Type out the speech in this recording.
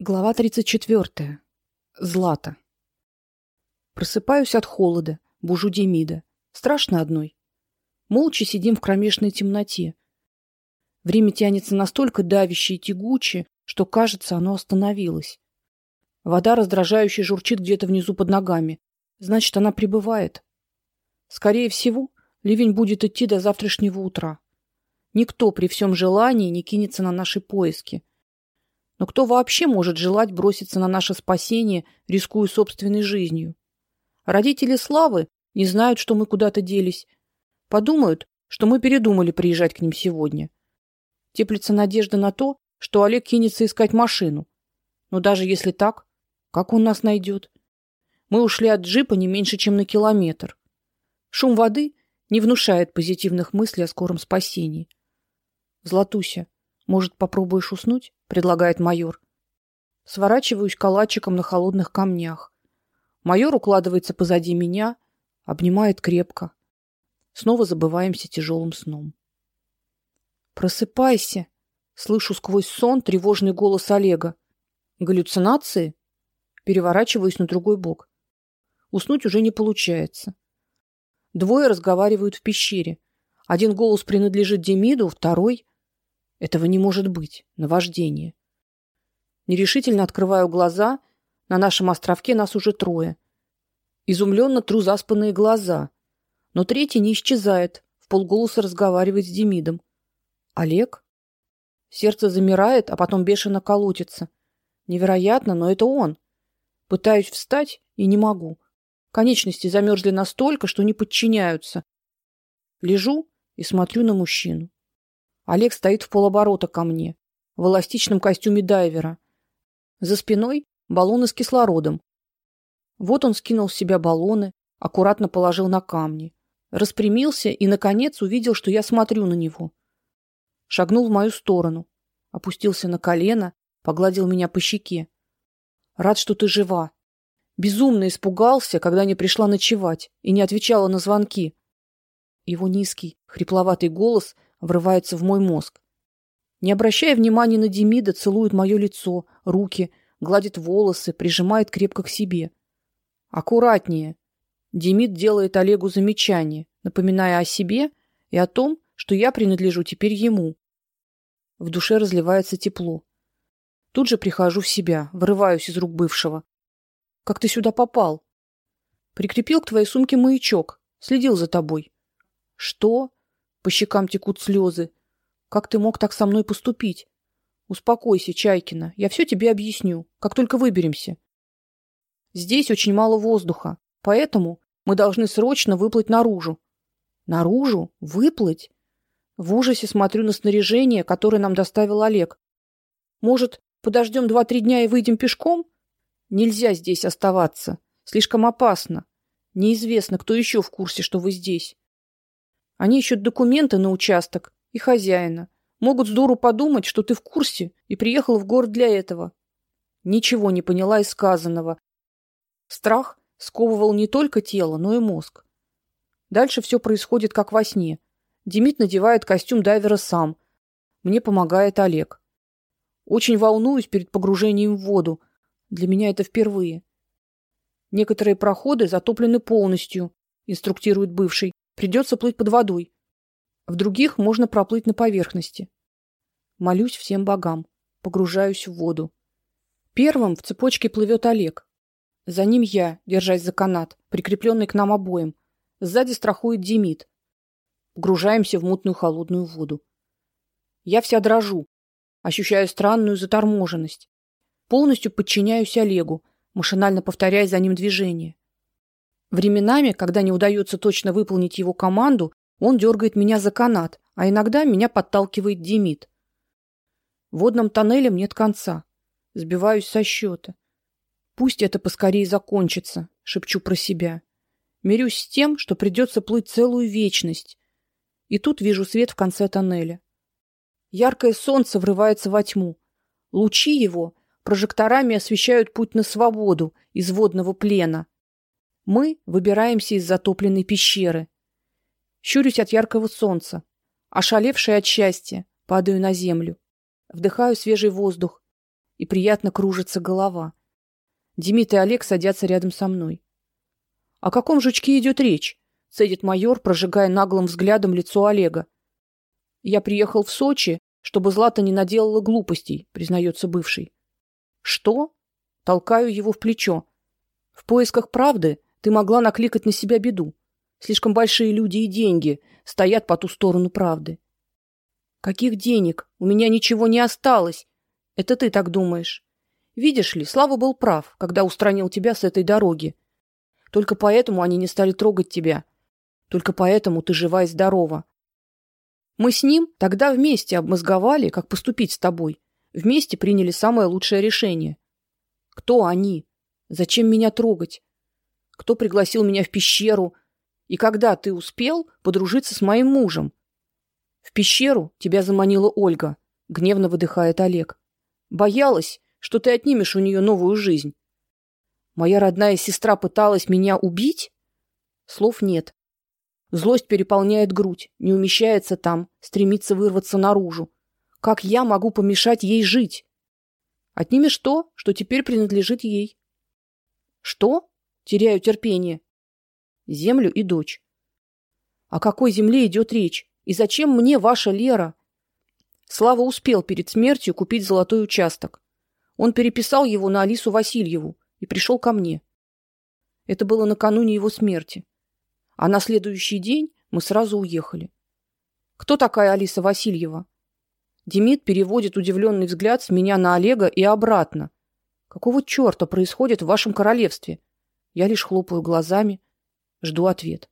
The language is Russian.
Глава 34. Злата. Просыпаюсь от холода, бужу Демида. Страшно одной. Молча сидим в кромешной темноте. Время тянется настолько давяще и тягуче, что, кажется, оно остановилось. Вода раздражающе журчит где-то внизу под ногами. Значит, она прибывает. Скорее всего, ливень будет идти до завтрашнего утра. Никто при всем желании не кинется на наши поиски — но кто вообще может желать броситься на наше спасение, рискуя собственной жизнью? Родители Славы не знают, что мы куда-то делись. Подумают, что мы передумали приезжать к ним сегодня. Теплится надежда на то, что Олег кинется искать машину. Но даже если так, как он нас найдет? Мы ушли от джипа не меньше, чем на километр. Шум воды не внушает позитивных мыслей о скором спасении. Златуся, может, попробуешь уснуть? Предлагает майор. Сворачиваюсь калачиком на холодных камнях. Майор укладывается позади меня, обнимает крепко. Снова забываемся тяжелым сном. Просыпайся, слышу сквозь сон тревожный голос Олега. Галлюцинации? Переворачиваюсь на другой бок. Уснуть уже не получается. Двое разговаривают в пещере. Один голос принадлежит Демиду, второй этого не может быть. Наваждение. Нерешительно открываю глаза. На нашем островке нас уже трое. Изумленно тру заспанные глаза. Но третий не исчезает. В полголоса разговаривает с Демидом. Олег? Сердце замирает, а потом бешено колотится. Невероятно, но это он. Пытаюсь встать и не могу. Конечности замерзли настолько, что не подчиняются. Лежу и смотрю на мужчину. Олег стоит в полоборота ко мне, в эластичном костюме дайвера. За спиной баллоны с кислородом. Вот он скинул с себя баллоны, аккуратно положил на камни, распрямился и, наконец, увидел, что я смотрю на него. Шагнул в мою сторону, опустился на колено, погладил меня по щеке. Рад, что ты жива. Безумно испугался, когда не пришла ночевать и не отвечала на звонки. Его низкий, хрипловатый голос врывается в мой мозг. Не обращая внимания на Демида, целует мое лицо, руки, гладит волосы, прижимает крепко к себе. Аккуратнее. Демид делает Олегу замечание, напоминая о себе и о том, что я принадлежу теперь ему. В душе разливается тепло. Тут же прихожу в себя, вырываюсь из рук бывшего. Как ты сюда попал? Прикрепил к твоей сумке маячок, следил за тобой. Что? По щекам текут слезы. Как ты мог так со мной поступить? Успокойся, Чайкина. Я все тебе объясню, как только выберемся. Здесь очень мало воздуха, поэтому мы должны срочно выплыть наружу. Наружу? Выплыть? В ужасе смотрю на снаряжение, которое нам доставил Олег. Может, подождем два-три дня и выйдем пешком? Нельзя здесь оставаться. Слишком опасно. Неизвестно, кто еще в курсе, что вы здесь. Они ищут документы на участок и хозяина. Могут здорово подумать, что ты в курсе и приехал в город для этого. Ничего не поняла из сказанного. Страх сковывал не только тело, но и мозг. Дальше все происходит как во сне. Демид надевает костюм дайвера сам. Мне помогает Олег. Очень волнуюсь перед погружением в воду. Для меня это впервые. Некоторые проходы затоплены полностью, инструктирует бывший. Придется плыть под водой. В других можно проплыть на поверхности. Молюсь всем богам. Погружаюсь в воду. Первым в цепочке плывет Олег. За ним я, держась за канат, прикрепленный к нам обоим. Сзади страхует Демид. Погружаемся в мутную холодную воду. Я вся дрожу, ощущаю странную заторможенность. Полностью подчиняюсь Олегу, машинально повторяя за ним движение. Временами, когда не удается точно выполнить его команду, он дергает меня за канат, а иногда меня подталкивает Демид. Водным тоннелем нет конца. Сбиваюсь со счета. Пусть это поскорее закончится, шепчу про себя. Мирюсь с тем, что придется плыть целую вечность. И тут вижу свет в конце тоннеля. Яркое солнце врывается во тьму. Лучи его прожекторами освещают путь на свободу из водного плена. Мы выбираемся из затопленной пещеры. Щурюсь от яркого солнца, ошалевшая от счастья, падаю на землю. Вдыхаю свежий воздух. и приятно кружится голова. Демид и Олег садятся рядом со мной. О каком жучке идет речь? цедит майор, прожигая наглым взглядом лицо Олега. Я приехал в Сочи, чтобы Злата не наделала глупостей, признается бывший. Что? Толкаю его в плечо. В поисках правды ты могла накликать на себя беду. Слишком большие люди и деньги стоят по ту сторону правды. Каких денег? У меня ничего не осталось. Это ты так думаешь. Видишь ли, Слава был прав, когда устранил тебя с этой дороги. Только поэтому они не стали трогать тебя. Только поэтому ты жива и здорова. Мы с ним тогда вместе обмозговали, как поступить с тобой. Вместе приняли самое лучшее решение. Кто они? Зачем меня трогать? Кто пригласил меня в пещеру? И когда ты успел подружиться с моим мужем? В пещеру тебя заманила Ольга, гневно выдыхает Олег. Боялась, что ты отнимешь у нее новую жизнь. Моя родная сестра пыталась меня убить? Слов нет. Злость переполняет грудь, не умещается там, стремится вырваться наружу. Как я могу помешать ей жить? Отнимешь то, что теперь принадлежит ей. Что? Теряю терпение. Землю и дочь. О какой земле идет речь? И зачем мне ваша Лера? Слава успел перед смертью купить золотой участок. Он переписал его на Алису Васильеву и пришел ко мне. Это было накануне его смерти. А на следующий день мы сразу уехали. Кто такая Алиса Васильева? Демид переводит удивленный взгляд с меня на Олега и обратно. Какого черта происходит в вашем королевстве? Я лишь хлопаю глазами, жду ответ.